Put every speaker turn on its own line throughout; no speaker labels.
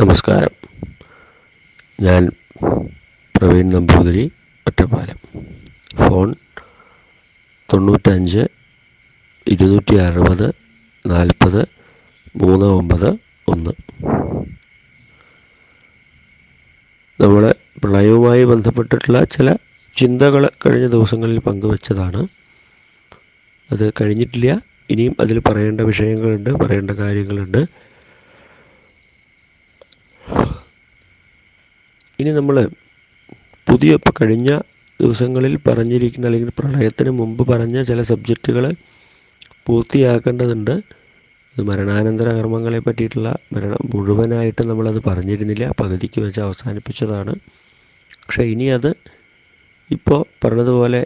നമസ്കാരം. ഞാൻ പ്രവീൺ നമ്പൂതിരി ഒറ്റപ്പാലം. ഫോൺ തൊണ്ണൂറ്റഞ്ച് ഇരുന്നൂറ്റി അറുപത് നാൽപ്പത് മൂന്ന് ഒമ്പത് ഒന്ന്. നമ്മൾ പ്രളയവുമായി ബന്ധപ്പെട്ടിട്ടുള്ള ചില ചിന്തകൾ കഴിഞ്ഞ ദിവസങ്ങളിൽ പങ്കുവച്ചതാണ്. അത് കഴിഞ്ഞിട്ടില്ല. ഇനിയും അതിൽ പറയേണ്ട വിഷയങ്ങളുണ്ട് പറയേണ്ട കാര്യങ്ങളുണ്ട്. ഇനി നമ്മൾ പുതിയ ഇപ്പോൾ കഴിഞ്ഞ ദിവസങ്ങളിൽ പറഞ്ഞിരിക്കുന്ന അല്ലെങ്കിൽ പ്രളയത്തിന് മുമ്പ് പറഞ്ഞ ചില സബ്ജക്റ്റുകൾ പൂർത്തിയാക്കേണ്ടതുണ്ട്. മരണാനന്തര കർമ്മങ്ങളെ പറ്റിയിട്ടുള്ള മരണം മുഴുവനായിട്ട് നമ്മളത് പറഞ്ഞിരുന്നില്ല. പകുതിക്ക് വെച്ച് അവസാനിപ്പിച്ചതാണ്. പക്ഷേ ഇനി അത് ഇപ്പോൾ പറഞ്ഞതുപോലെ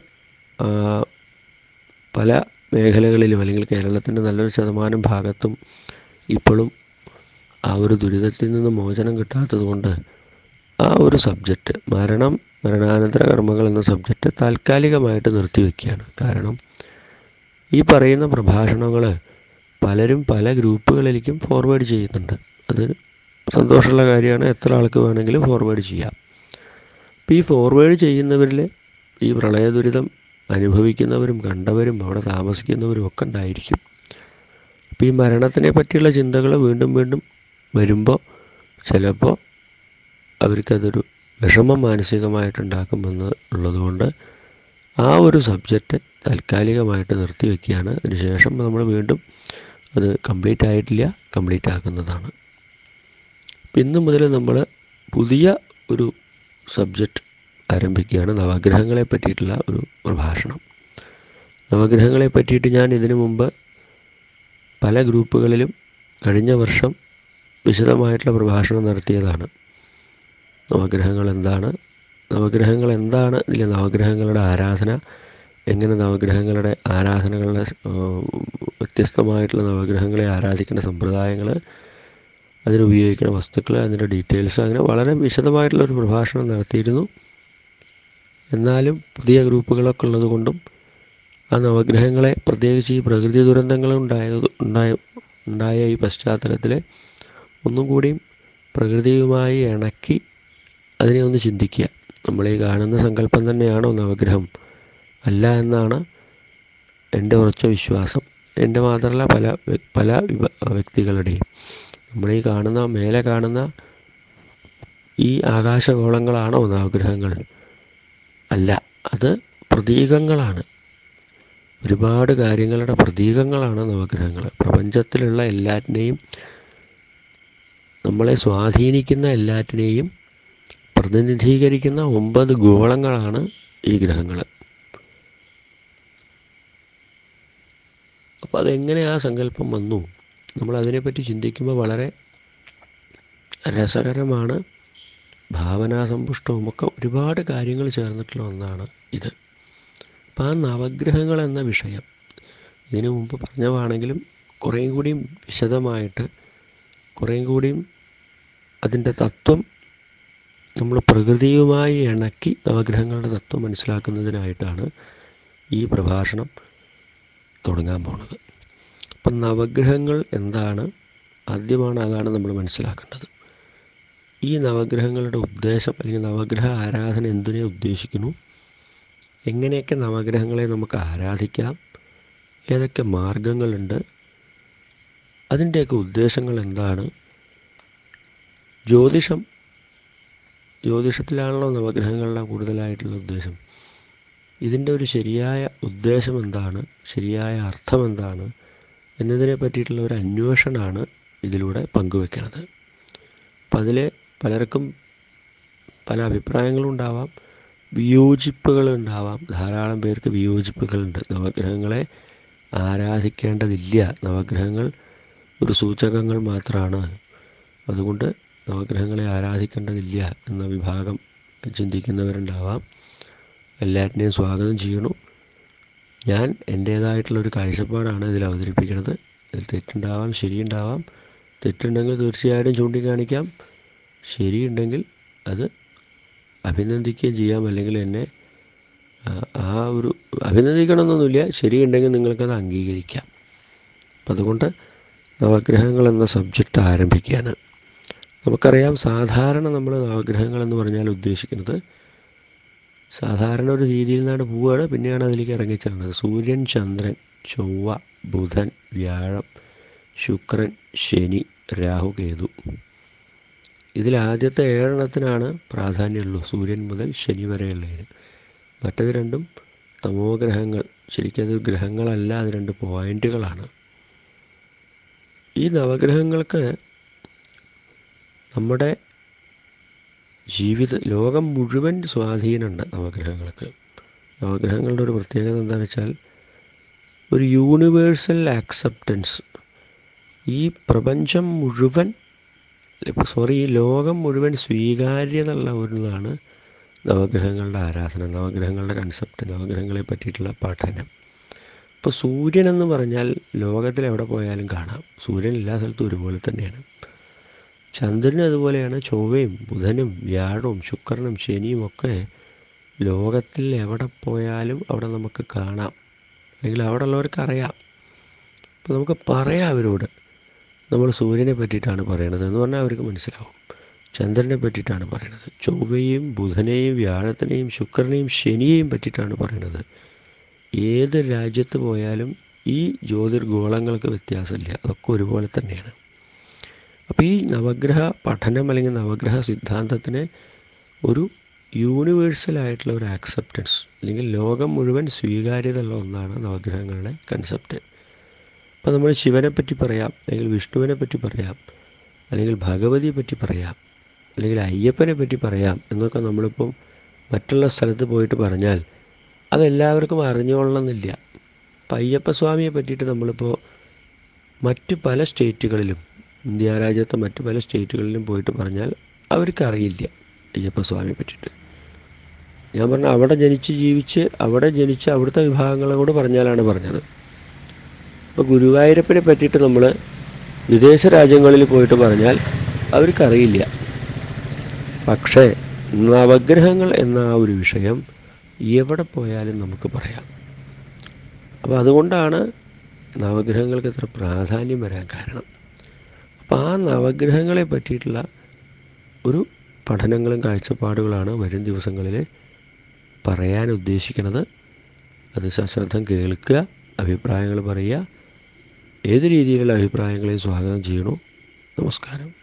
പല മേഖലകളിലും അല്ലെങ്കിൽ കേരളത്തിന്റെ നല്ലൊരു ശതമാനം ഭാഗത്തും ഇപ്പോഴും ആ ഒരു ദുരിതത്തിൽ നിന്ന് മോചനം കിട്ടാത്തത് കൊണ്ട് ആ ഒരു സബ്ജക്റ്റ് മരണം മരണാനന്തര കർമ്മങ്ങൾ എന്ന സബ്ജക്റ്റ് താൽക്കാലികമായിട്ട് നിർത്തിവെക്കുകയാണ് കാരണം ഈ പറയുന്ന പ്രഭാഷണങ്ങൾ പലരും പല ഗ്രൂപ്പുകളിലേക്കും ഫോർവേഡ് ചെയ്യുന്നുണ്ട്. അത് സന്തോഷമുള്ള കാര്യമാണ്. എത്ര ആൾക്ക് വേണമെങ്കിലും ഫോർവേഡ് ചെയ്യാം. അപ്പോൾ ഈ ഫോർവേഡ് ചെയ്യുന്നവരിൽ ഈ പ്രളയ ദുരിതം അനുഭവിക്കുന്നവരും കണ്ടവരും അവിടെ താമസിക്കുന്നവരും ഒക്കെ ഉണ്ടായിരിക്കും. അപ്പോൾ ഈ മരണത്തിനെ പറ്റിയുള്ള ചിന്തകൾ വീണ്ടും വീണ്ടും വരുമ്പോൾ ചിലപ്പോൾ അവർക്കതൊരു വിഷമം മാനസികമായിട്ടുണ്ടാക്കുമെന്ന് ഉള്ളതുകൊണ്ട് ആ ഒരു സബ്ജക്റ്റ് താൽക്കാലികമായിട്ട് നിർത്തിവെക്കുകയാണ്. അതിനുശേഷം നമ്മൾ വീണ്ടും അത് കംപ്ലീറ്റ് ആയിട്ടില്ല കംപ്ലീറ്റ് ആക്കുന്നതാണ്. ഇന്ന് മുതൽ നമ്മൾ പുതിയ ഒരു സബ്ജക്റ്റ് ആരംഭിക്കുകയാണ്. നവഗ്രഹങ്ങളെ പറ്റിയിട്ടുള്ള ഒരു പ്രഭാഷണം. നവഗ്രഹങ്ങളെ പറ്റിയിട്ട് ഞാൻ ഇതിനു മുമ്പ് പല ഗ്രൂപ്പുകളിലും കഴിഞ്ഞ വർഷം വിശദമായിട്ടുള്ള പ്രഭാഷണം നടത്തിയതാണ്. നവഗ്രഹങ്ങൾ എന്താണ് നവഗ്രഹങ്ങൾ എന്താണ് ഇല്ല നവഗ്രഹങ്ങളുടെ ആരാധന? എങ്ങനെ നവഗ്രഹങ്ങളുടെ ആരാധനകളുടെ വ്യത്യസ്തമായിട്ടുള്ള നവഗ്രഹങ്ങളെ ആരാധിക്കുന്ന സമ്പ്രദായങ്ങൾ അതിനുപയോഗിക്കുന്ന വസ്തുക്കൾ അതിന്റെ ഡീറ്റെയിൽസ് അങ്ങനെ വളരെ വിശദമായിട്ടുള്ള ഒരു പ്രഭാഷണം നടത്തിയിരുന്നു. എന്നാലും പുതിയ ഗ്രൂപ്പുകളൊക്കെ ഉള്ളത് കൊണ്ടും ആ നവഗ്രഹങ്ങളെ പ്രത്യേകിച്ച് ഈ പ്രകൃതി ദുരന്തങ്ങൾ ഉണ്ടായത് ഉണ്ടായ ഉണ്ടായ ഈ പശ്ചാത്തലത്തിൽ ഒന്നും കൂടിയും പ്രകൃതിയുമായി ഇണക്കി അതിനെ ഒന്ന് ചിന്തിക്കുക. നമ്മൾ ഈ കാണുന്ന സങ്കല്പം തന്നെയാണോ നവഗ്രഹം? അല്ല എന്നാണ് എന്റെ ഉറച്ച വിശ്വാസം. എന്റെ മാത്രമല്ല പല പല വ്യക്തികളുടെയും. നമ്മൾ ഈ കാണുന്ന മേലെ കാണുന്ന ഈ ആകാശഗോളങ്ങളാണോ നവഗ്രഹങ്ങൾ? അല്ല അത് പ്രതീകങ്ങളാണ്. ഒരുപാട് കാര്യങ്ങളുടെ പ്രതീകങ്ങളാണ് നവഗ്രഹങ്ങൾ. പ്രപഞ്ചത്തിലുള്ള എല്ലാറ്റിനെയും നമ്മളെ സ്വാധീനിക്കുന്ന എല്ലാറ്റിനെയും പ്രതിനിധീകരിക്കുന്ന ഒമ്പത് ഗോളങ്ങളാണ് ഈ ഗ്രഹങ്ങൾ അപ്പോൾ അതെങ്ങനെ ആ സങ്കല്പം വന്നു? നമ്മൾ അതിനെപ്പറ്റി ചിന്തിക്കുമ്പോൾ വളരെ രസകരമാണ്. ഭാവനാസമ്പുഷ്ടവും ഒക്കെ ഒരുപാട് കാര്യങ്ങൾ ചേർന്നിട്ടുള്ള ഒന്നാണ് ഇത്. അപ്പം ആ നവഗ്രഹങ്ങൾ എന്ന വിഷയം ഇതിനു മുമ്പ് പറഞ്ഞതാണെങ്കിലും കുറേയും കൂടിയും വിശദമായിട്ട് കുറേയും കൂടിയും അതിന്റെ തത്വം നമ്മൾ പ്രകൃതിയുമായി ഇണക്കി നവഗ്രഹങ്ങളുടെ തത്വം മനസ്സിലാക്കുന്നതിനായിട്ടാണ് ഈ പ്രഭാഷണം തുടങ്ങാൻ പോണത് അപ്പം നവഗ്രഹങ്ങൾ എന്താണ്? ആദ്യമാണ് അതാണ് നമ്മൾ മനസ്സിലാക്കേണ്ടത്. ഈ നവഗ്രഹങ്ങളുടെ ഉദ്ദേശം അല്ലെങ്കിൽ നവഗ്രഹ ആരാധന എന്തിനെ ഉദ്ദേശിക്കുന്നു? എങ്ങനെയൊക്കെ നവഗ്രഹങ്ങളെ നമുക്ക് ആരാധിക്കാം? ഏതൊക്കെ മാർഗങ്ങളുണ്ട്? അതിന്റെയൊക്കെ ഉദ്ദേശങ്ങൾ എന്താണ്? ജ്യോതിഷം ജ്യോതിഷത്തിലാണല്ലോ നവഗ്രഹങ്ങളുടെ കൂടുതലായിട്ടുള്ള ഉദ്ദേശം. ഇതിന്റെ ഒരു ശരിയായ ഉദ്ദേശം എന്താണ്? ശരിയായ അർത്ഥം എന്താണ്? എന്നതിനെ പറ്റിയിട്ടുള്ള ഒരു അന്വേഷണമാണ് ഇതിലൂടെ പങ്കുവെക്കുന്നത് അപ്പം അതിൽ പലർക്കും പല അഭിപ്രായങ്ങളും ഉണ്ടാവാം വിയോജിപ്പുകൾ ഉണ്ടാവാം. ധാരാളം പേർക്ക് വിയോജിപ്പുകളുണ്ട്. നവഗ്രഹങ്ങളെ ആരാധിക്കേണ്ടതില്ല. നവഗ്രഹങ്ങൾ ഒരു സൂചകങ്ങൾ മാത്രമാണ് അതുകൊണ്ട് നവഗ്രഹങ്ങളെ ആരാധിക്കേണ്ടതില്ല എന്ന വിഭാഗം ചിന്തിക്കുന്നവരുണ്ടാവാം. എല്ലാറ്റിനെയും സ്വാഗതം ചെയ്യണു ഞാൻ എന്റേതായിട്ടുള്ളൊരു കാഴ്ചപ്പാടാണ് ഇതിൽ അവതരിപ്പിക്കുന്നത്. ഇതിൽ തെറ്റുണ്ടാവാം ശരിയുണ്ടാവാം. തെറ്റുണ്ടെങ്കിൽ തീർച്ചയായിട്ടും ചൂണ്ടിക്കാണിക്കാം. ശരിയുണ്ടെങ്കിൽ അത് അഭിനന്ദിക്കുകയും ചെയ്യാം. അല്ലെങ്കിൽ എന്നെ ആ, ഒരു അഭിനന്ദിക്കണമെന്നൊന്നുമില്ല. ശരിയുണ്ടെങ്കിൽ നിങ്ങൾക്കത് അംഗീകരിക്കാം. അതുകൊണ്ട് നവഗ്രഹങ്ങൾ എന്ന സബ്ജക്റ്റ് ആരംഭിക്കുകയാണ്. നമുക്കറിയാം സാധാരണ നമ്മൾ ആഗ്രഹങ്ങൾ എന്ന് പറഞ്ഞാൽ ഉദ്ദേശിക്കുന്നത് സാധാരണ ഒരു രീതിയിൽ നിന്നാണ് പോവുകയാണ്. പിന്നെയാണ് അതിലേക്ക് ഇറങ്ങിച്ചേർന്നത് സൂര്യൻ ചന്ദ്രൻ ചൊവ്വ ബുധൻ വ്യാഴം ശുക്രൻ ശനി രാഹു കേതു. ഇതിൽ ആദ്യത്തെ ഏഴെണ്ണത്തിനാണ് പ്രാധാന്യമുള്ളൂ സൂര്യൻ മുതൽ ശനി വരെയുള്ളതിന് മറ്റത് രണ്ടും തമോ ഗ്രഹങ്ങൾ. ശരിക്കും അത് ഗ്രഹങ്ങളല്ല അത് രണ്ട് പോയിന്റുകളാണ്. ഈ നവഗ്രഹങ്ങൾക്ക് നമ്മുടെ ജീവിത ലോകം മുഴുവൻ സ്വാധീനമുണ്ട് നവഗ്രഹങ്ങൾക്ക്. നവഗ്രഹങ്ങളുടെ ഒരു പ്രത്യേകത എന്താണെന്ന് വെച്ചാൽ ഒരു യൂണിവേഴ്സൽ ആക്സെപ്റ്റൻസ് ഈ പ്രപഞ്ചം മുഴുവൻ സോറി ഈ ലോകം മുഴുവൻ സ്വീകാര്യത ഒരിതാണ് നവഗ്രഹങ്ങളുടെ ആരാധന നവഗ്രഹങ്ങളുടെ കൺസെപ്റ്റ് നവഗ്രഹങ്ങളെ പറ്റിയിട്ടുള്ള പഠനം. ഇപ്പോൾ സൂര്യനെന്ന് പറഞ്ഞാൽ ലോകത്തിൽ എവിടെ പോയാലും കാണാം. സൂര്യൻ എല്ലാ സ്ഥലത്തും ഒരുപോലെ തന്നെയാണ്. ചന്ദ്രനും അതുപോലെയാണ് ചൊവ്വയും ബുധനും വ്യാഴവും ശുക്രനും ശനിയും ഒക്കെ ലോകത്തിൽ എവിടെ പോയാലും അവിടെ നമുക്ക് കാണാം. അല്ലെങ്കിൽ അവിടെ ഉള്ളവർക്ക് അറിയാം. അപ്പോൾ നമുക്ക് പറയാം അവരോട്. നമ്മൾ സൂര്യനെ പറ്റിയിട്ടാണ് പറയണത് എന്ന് പറഞ്ഞാൽ അവർക്ക് മനസ്സിലാവും. ചന്ദ്രനെ പറ്റിയിട്ടാണ് പറയണത്. ചൊവ്വയും ബുധനെയും വ്യാഴത്തിനെയും ശുക്രനെയും ശനിയെയും പറ്റിയിട്ടാണ് പറയണത്. ഏത് രാജ്യത്ത് പോയാലും ഈ ജ്യോതിർഗോളങ്ങൾക്ക് വ്യത്യാസമില്ല. അതൊക്കെ ഒരുപോലെ തന്നെയാണ്. അപ്പോൾ ഈ നവഗ്രഹ പഠനം അല്ലെങ്കിൽ നവഗ്രഹ സിദ്ധാന്തത്തിന് ഒരു യൂണിവേഴ്സലായിട്ടുള്ള ഒരു ആക്സെപ്റ്റൻസ് അല്ലെങ്കിൽ ലോകം മുഴുവൻ സ്വീകാര്യത ഉള്ള ഒന്നാണ് നവഗ്രഹങ്ങളുടെ കൺസെപ്റ്റ് അപ്പോൾ നമ്മൾ ശിവനെ പറ്റി പറയാം അല്ലെങ്കിൽ വിഷ്ണുവിനെ പറ്റി പറയാം അല്ലെങ്കിൽ ഭഗവതിയെ പറ്റി പറയാം അല്ലെങ്കിൽ അയ്യപ്പനെ പറ്റി പറയാം എന്നൊക്കെ നമ്മളിപ്പം മറ്റുള്ള സ്ഥലത്ത് പോയിട്ട് പറഞ്ഞാൽ അതെല്ലാവർക്കും അറിഞ്ഞോളണമെന്നില്ല അപ്പം അയ്യപ്പസ്വാമിയെ പറ്റിയിട്ട് നമ്മളിപ്പോൾ മറ്റ് പല സ്റ്റേറ്റുകളിലും ഇന്ത്യ രാജ്യത്തെ മറ്റ് പല സ്റ്റേറ്റുകളിലും പോയിട്ട് പറഞ്ഞാൽ അവർക്കറിയില്ല. അയ്യപ്പസ്വാമിയെ പറ്റിയിട്ട്. ഞാൻ പറഞ്ഞ അവിടെ ജനിച്ച് ജീവിച്ച് അവിടെ ജനിച്ച് അവിടുത്തെ വിഭാഗങ്ങളോട് പറഞ്ഞാലാണ് പറഞ്ഞത്. അപ്പോൾ ഗുരുവായൂരപ്പനെ പറ്റിയിട്ട് നമ്മൾ വിദേശ രാജ്യങ്ങളിൽ പോയിട്ട് പറഞ്ഞാൽ അവർക്കറിയില്ല. പക്ഷേ നവഗ്രഹങ്ങൾ എന്ന ആ ഒരു വിഷയം എവിടെ പോയാലും നമുക്ക് പറയാം. അപ്പോൾ അതുകൊണ്ടാണ് നവഗ്രഹങ്ങൾക്ക് ഇത്ര പ്രാധാന്യം വരാൻ കാരണം. ആ നവഗ്രഹങ്ങളെ പറ്റിയിട്ടുള്ള ഒരു പഠനങ്ങളും കാഴ്ചപ്പാടുകളാണ് വരും ദിവസങ്ങളിൽ പറയാൻ ഉദ്ദേശിക്കുന്നത്. അത് സശ്രദ്ധം കേൾക്കുക അഭിപ്രായങ്ങൾ പറയുക ഏത് രീതിയിലുള്ള അഭിപ്രായങ്ങളെയും സ്വാഗതം ചെയ്യണു. നമസ്കാരം.